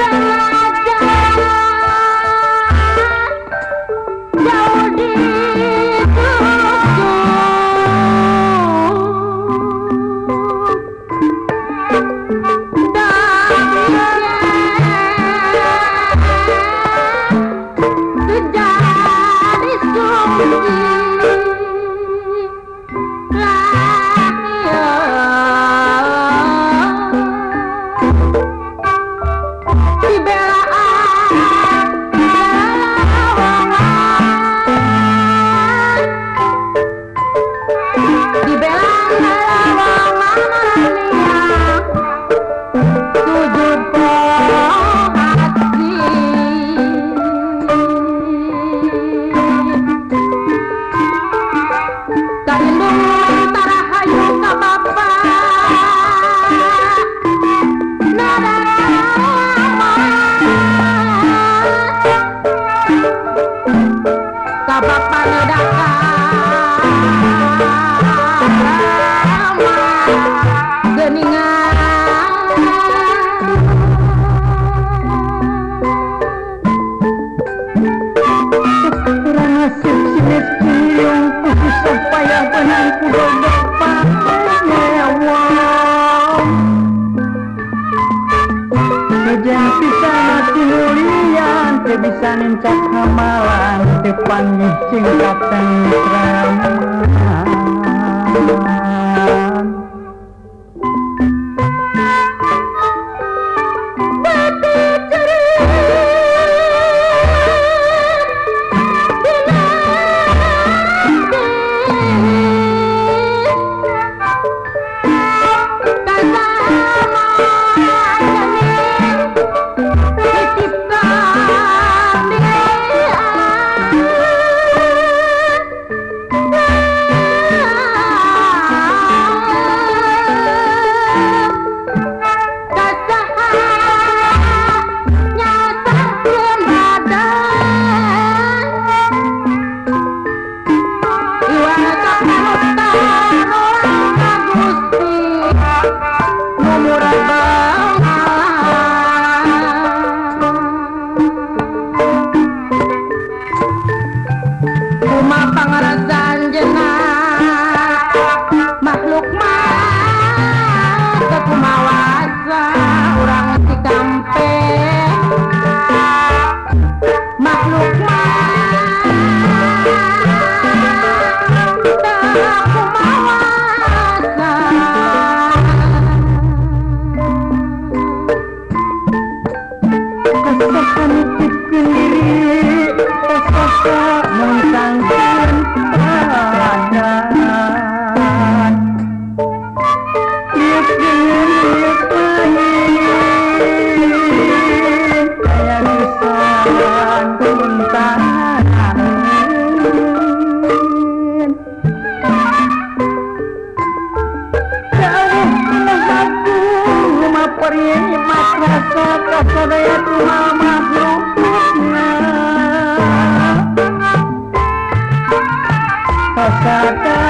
down. hakim simettiung kudu supaya benang kudu bapak nyewang Sejak bisa tinulian Teu bisa nincak hamalan Teu panggih cingkat Pasadena.